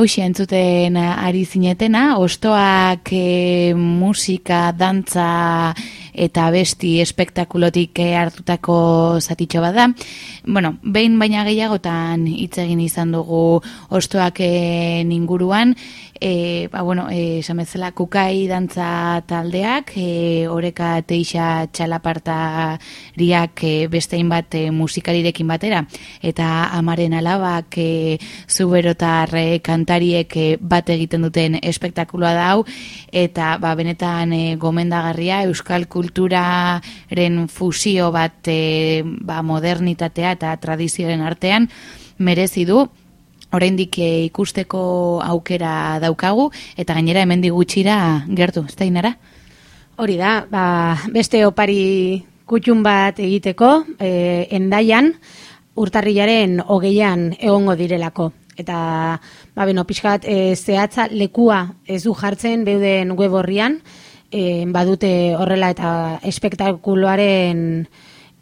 S1: Hausia entzuten ari zinetena, ostoak e, musika, dantza eta besti espektakulotik eh, hartutako zatitxo bat da. Bueno, behin baina gehiagotan hitz egin izan dugu ostoaken inguruan, e, ba, bueno, e, esan bezala kukai dantza taldeak, e, oreka teixa txalapartariak e, bestein bat e, musikarirekin batera, eta amaren alabak e, zuberotar e, kantariek e, bat egiten duten espektakuloa da hau, eta ba, benetan e, gomendagarria euskal kulturaren fusio bat e, ba, modernitatea eta tradizioaren artean merezi du, oraindik eh, ikusteko aukera daukagu eta gainera hemendik gutxira gertu, ez da Inara?
S2: Hori da, ba, beste opari kutxun bat egiteko, e, endaian, urtarrilaren hogeian egongo direlako. Eta, ba, beno, pixkat, e, zehatza lekua ez du jartzen beuden web horrian, e, badute horrela eta espektakuloaren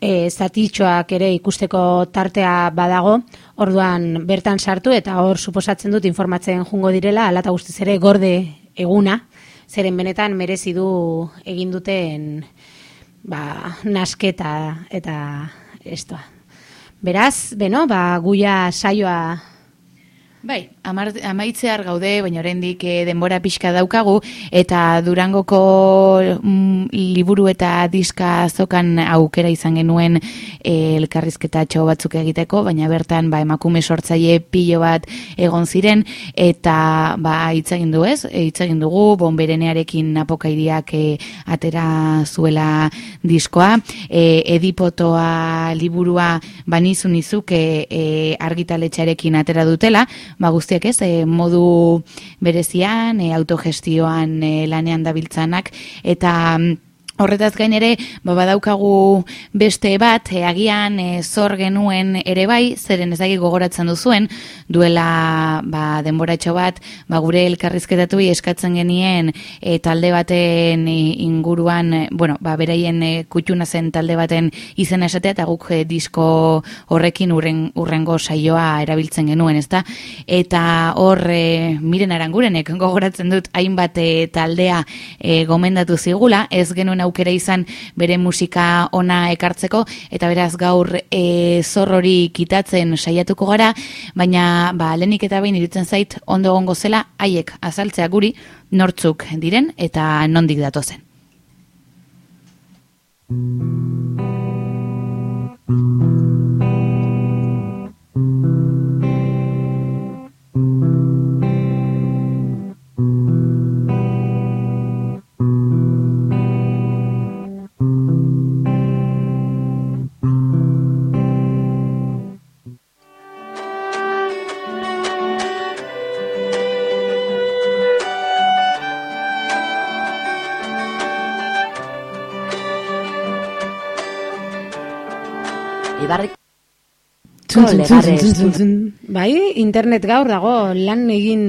S2: e, zatitxoak ere ikusteko tartea badago, orduan bertan sartu eta hor suposatzen dut informatzen jungo direla, alata guztiz ere gorde eguna, zeren benetan merezi du egin duten ba, nasketa eta estoa. Beraz, beno, ba, guia saioa
S1: Bai, amaitzear gaude, baina oraindik eh, denbora pixka daukagu, eta Durangoko mm, liburu eta diska azokan aukera izan genuen eh, elkarrizketa txo batzuk egiteko, baina bertan ba, emakume sortzaile pilo bat egon ziren, eta ba, itzagin du ez, e, itzagin dugu, bomberenearekin apokairiak eh, atera zuela diskoa, e, edipotoa liburua banizun izuk e, e, argitaletxarekin atera dutela, ba guztiak ez, e, modu berezian, e, autogestioan e, lanean dabiltzanak, eta mm, Horretaz gain ere, ba, badaukagu beste bat, e, agian e, zor genuen ere bai, zeren ezagi gogoratzen duzuen, duela ba, denboratxo bat, ba, gure elkarrizketatu eskatzen genien e, talde baten inguruan, bueno, ba, beraien e, kutxuna zen talde baten izena esatea, eta guk e, disko horrekin urren, urrengo saioa erabiltzen genuen, ezta? Eta hor, e, miren arangurenek gogoratzen dut, hainbat taldea e, gomendatu zigula, ez genuen aukera izan bere musika ona ekartzeko eta beraz gaur e, zorrori kitatzen saiatuko gara, baina ba, lenik eta behin irutzen zait ondo gongo zela haiek azaltzea guri nortzuk diren eta nondik datozen.
S9: Ibarrik
S2: Txun. Bai, internet gaur dago lan egin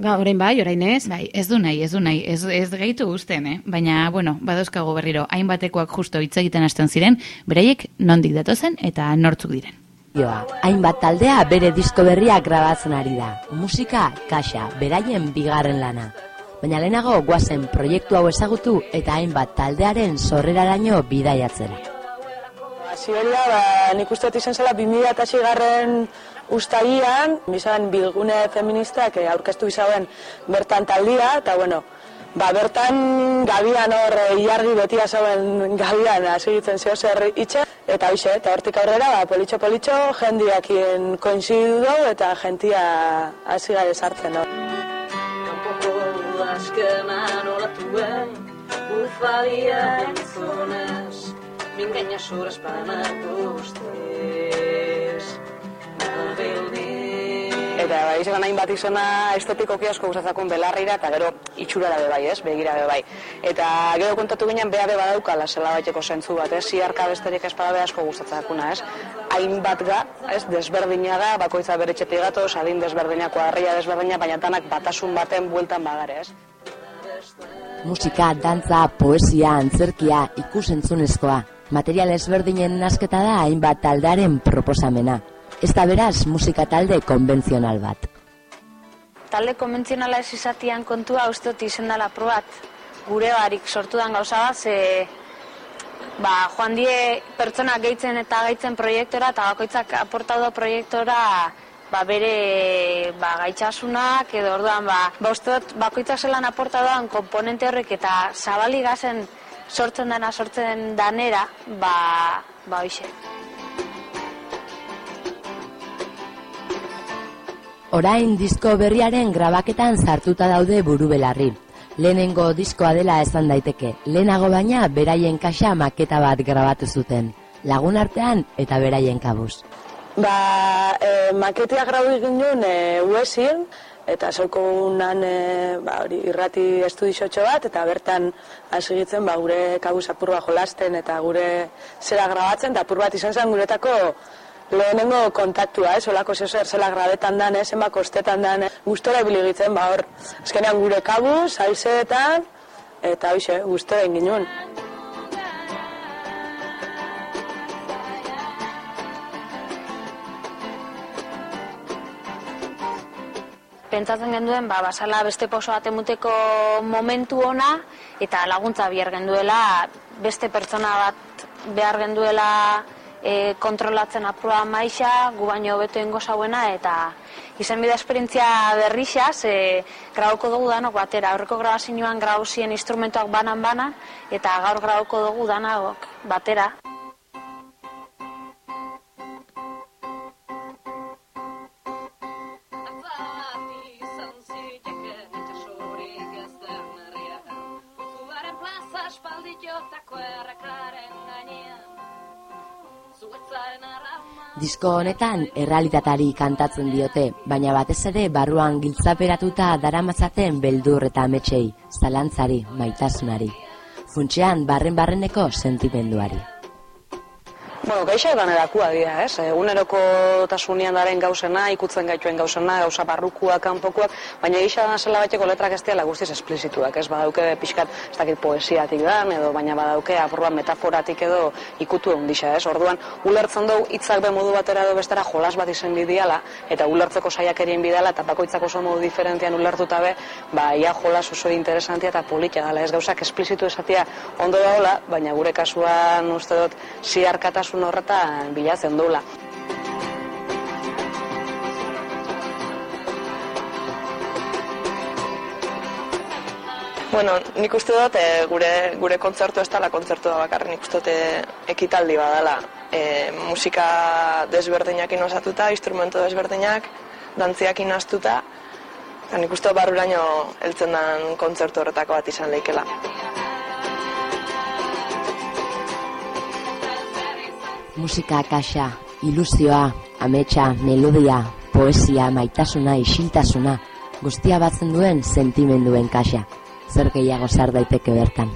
S2: orain bai, orain ez.
S1: Bai, ez du nahi, ez du nahi, ez, ez gaitu guzten, eh? Baina, bueno, badauzkago berriro, hainbatekoak justo hitz egiten hasten ziren, beraiek nondik datozen eta nortzuk diren.
S9: Joa, hainbat taldea bere disko berria grabatzen ari da. Musika, kaxa, beraien bigarren lana. Baina lehenago guazen proiektu hau ezagutu eta hainbat taldearen sorreraraino bidaiatzera.
S10: Siberia, ba, nik uste izan zela 2006 garren ustagian, bizan bilgune feministak eh, aurkeztu izauen bertan taldia, eta bueno, ba, bertan gabian hor eh, ilargi beti azauen gabian hasigitzen zeo zer itxe, eta hoxe, eta hortik aurrera, ba, politxo politxo, jendiakien koinzidu eta jentia hasi gare sartzen hor.
S4: Kanpoko azkenan olatuen Bufadia entzunez Mingaina soras panak ustez
S10: Eta bai, izan hain bat izona estetikoki asko gustatzakun belarrira eta gero itxurara be bai, ez, begira be bai. Eta gero kontatu ginen beha be badaukala zela baiteko zentzu bat, ez, ziarka besterik espada be asko gustatzakuna, ez. Hainbat ga, ez, desberdina da, bakoitza bere txetik gatoz, adin desberdinako harria desberdina, baina tanak batasun baten bueltan bagare, ez.
S9: Musika, dantza, poesia, antzerkia, ikusentzunezkoa. Material ezberdinen nasketa da hainbat taldearen proposamena. Ez da beraz musika talde konbentzional bat.
S11: talde konbentzionala ez izatian kontua uste dut izen dela probat gure barik sortu dan gauza bat, ze ba, joan die pertsona gehitzen eta gehitzen proiektora eta bakoitzak aportatu proiektora ba, bere ba, gaitxasunak edo orduan ba, ba uste dut bakoitzak zelan aportatuan komponente horrek eta zabali gazen sortzen dena sortzen danera ba, ba hoxe.
S9: Orain disko berriaren grabaketan sartuta daude buru belarri. Lehenengo diskoa dela esan daiteke, lehenago baina beraien kaxa maketa bat grabatu zuten. Lagun artean eta beraien kabuz.
S10: Ba, e, maketia grau egin nuen e, uesin, eta zeukunan e, ba, hori, irrati estudixotxo bat, eta bertan hasi gitzen ba, gure kabuz apur bat jolasten eta gure zera grabatzen, eta apur bat izan zen guretako lehenengo kontaktua, ez, olako zeo zer zela grabetan dan, ez, zenbako ostetan dan, ez, gustora ibili gitzen, ba, hor, azkenean gure kabuz, aizeetan, eta hoxe, gustora egin
S11: pentsatzen genduen, ba, basala beste poso bat emuteko momentu ona, eta laguntza bihar genduela, beste pertsona bat behar genduela e, kontrolatzen apurua maixa, gu baino hobeto ingo zauena, eta izan bida esperientzia berrixa, ze grauko dugu danok batera, aurreko grabazioan grauzien instrumentuak banan-banan, eta gaur grauko dugu danok batera.
S9: Disko honetan errealitatari kantatzen diote, baina batez ere barruan giltzaperatuta daramatzaten beldur eta ametsei, zalantzari, maitasunari. Funtxean barren-barreneko sentimenduari.
S10: Bueno, gaixa edan erakua dira, ez? Eguneroko tasunian daren gauzena, ikutzen gaituen gauzena, gauza barrukuak, kanpokuak, baina gaixa da zela bateko letrak ez diala guztiz esplizituak, ez? Badauke pixkat, ez dakit poesiatik dan, edo baina badauke apurban metaforatik edo ikutu ondisa, ez? Orduan, ulertzen dugu hitzak be modu batera edo bestera jolas bat izen bidiala, eta ulertzeko saiakerien bidala, eta bakoitzak oso modu diferentian ulertuta be, ba, ia jolas oso interesantia eta politia dala, ez gauzak esplizitu esatia ondo daula, baina gure kasuan uste dut ziarkatasun horretan bilatzen dula.
S12: Bueno, nik uste dut e, gure, gure kontzertu ez dela kontzertu da bakarrik, nik uste dut e, ekitaldi badala. E, musika desberdinak inosatuta, instrumento desberdinak, dantziak inastuta, nik uste dut barruraino heltzen den kontzertu horretako bat izan leikela.
S9: Musika kaxa, ilusioa, ametsa, melodia, poesia, maitasuna, isiltasuna, guztia batzen duen sentimenduen kaxa. Zer gehiago sar daiteke bertan.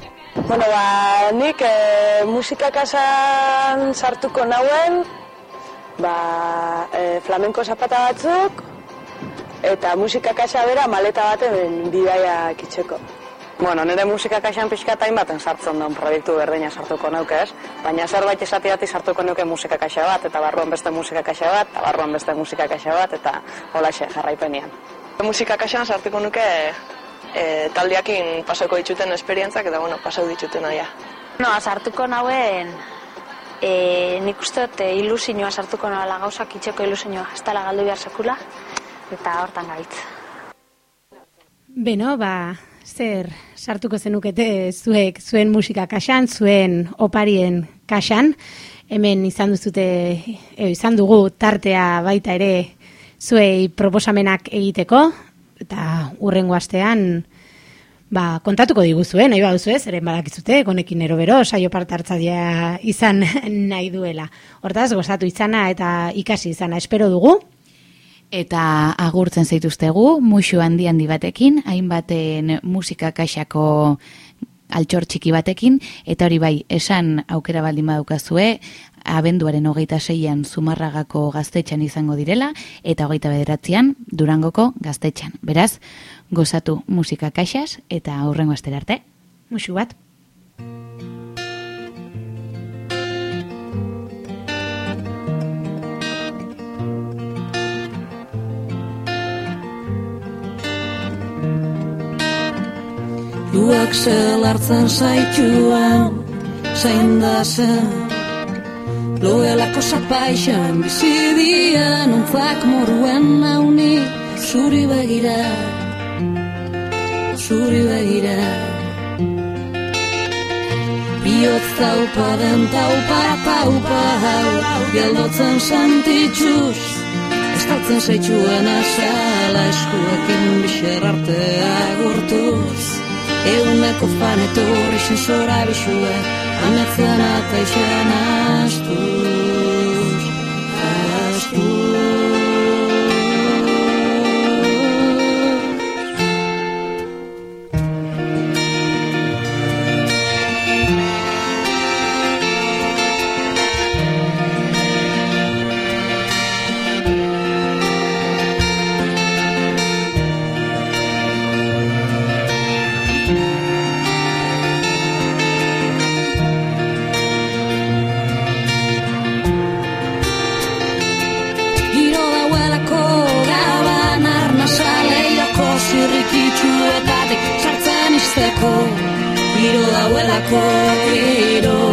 S10: Bueno, ba, nik e, musika kasan sartuko nauen, ba, e, flamenko zapata batzuk, eta musika kasa bera maleta baten bidaia kitzeko. Bueno, nire musika kaxan pixkatain baten sartzen duen proiektu berdina sartuko neuke ez, baina zerbait esatiati sartuko neuke musika kaxa bat, eta barruan beste musika kaxa bat, eta barruan beste musika kaxa bat, eta holaxe jarraipenian.
S12: Musika kaxan sartuko nuke e, taldiakin pasako dituten esperientzak, eta bueno, pasau dituten aia.
S11: No, sartuko nauen, e, nik uste dut e, ilusioa sartuko nahala gauzak itxeko ilusioa, ez dela galdu behar sekula, eta hortan gaitz.
S2: Beno, ba, zer sartuko zenukete zuek zuen musika kaxan, zuen oparien kaxan. Hemen izan duzute, e, izan dugu tartea baita ere zuei proposamenak egiteko, eta urrengo astean ba, kontatuko diguzuen, nahi baduzu ez, eren badakizute, konekin erobero, saio parte hartzadia izan nahi duela. Hortaz, gozatu izana eta ikasi izana espero dugu,
S1: Eta agurtzen zaituztegu, musu handi handi batekin, hainbaten musika kaxako altxor txiki batekin, eta hori bai, esan aukera baldin badukazue, abenduaren hogeita seian zumarragako gaztetxan izango direla, eta hogeita bederatzean durangoko gaztetxan. Beraz, gozatu musika kaxas, eta aurrengo arte.
S2: Musu bat.
S13: Luak zelartzen zaituan Zain da zen Loelako zapaixan Bizidian Untzak moruen nauni Zuri begira Zuri begira. Biot zaupa den taupa taupa hau Geldotzen sentitxuz Estaltzen zaitxuen azala Eskuekin bixer artea gurtuz Eguneko fan etorri sensora bisue Ametzen eta isen Bertako giro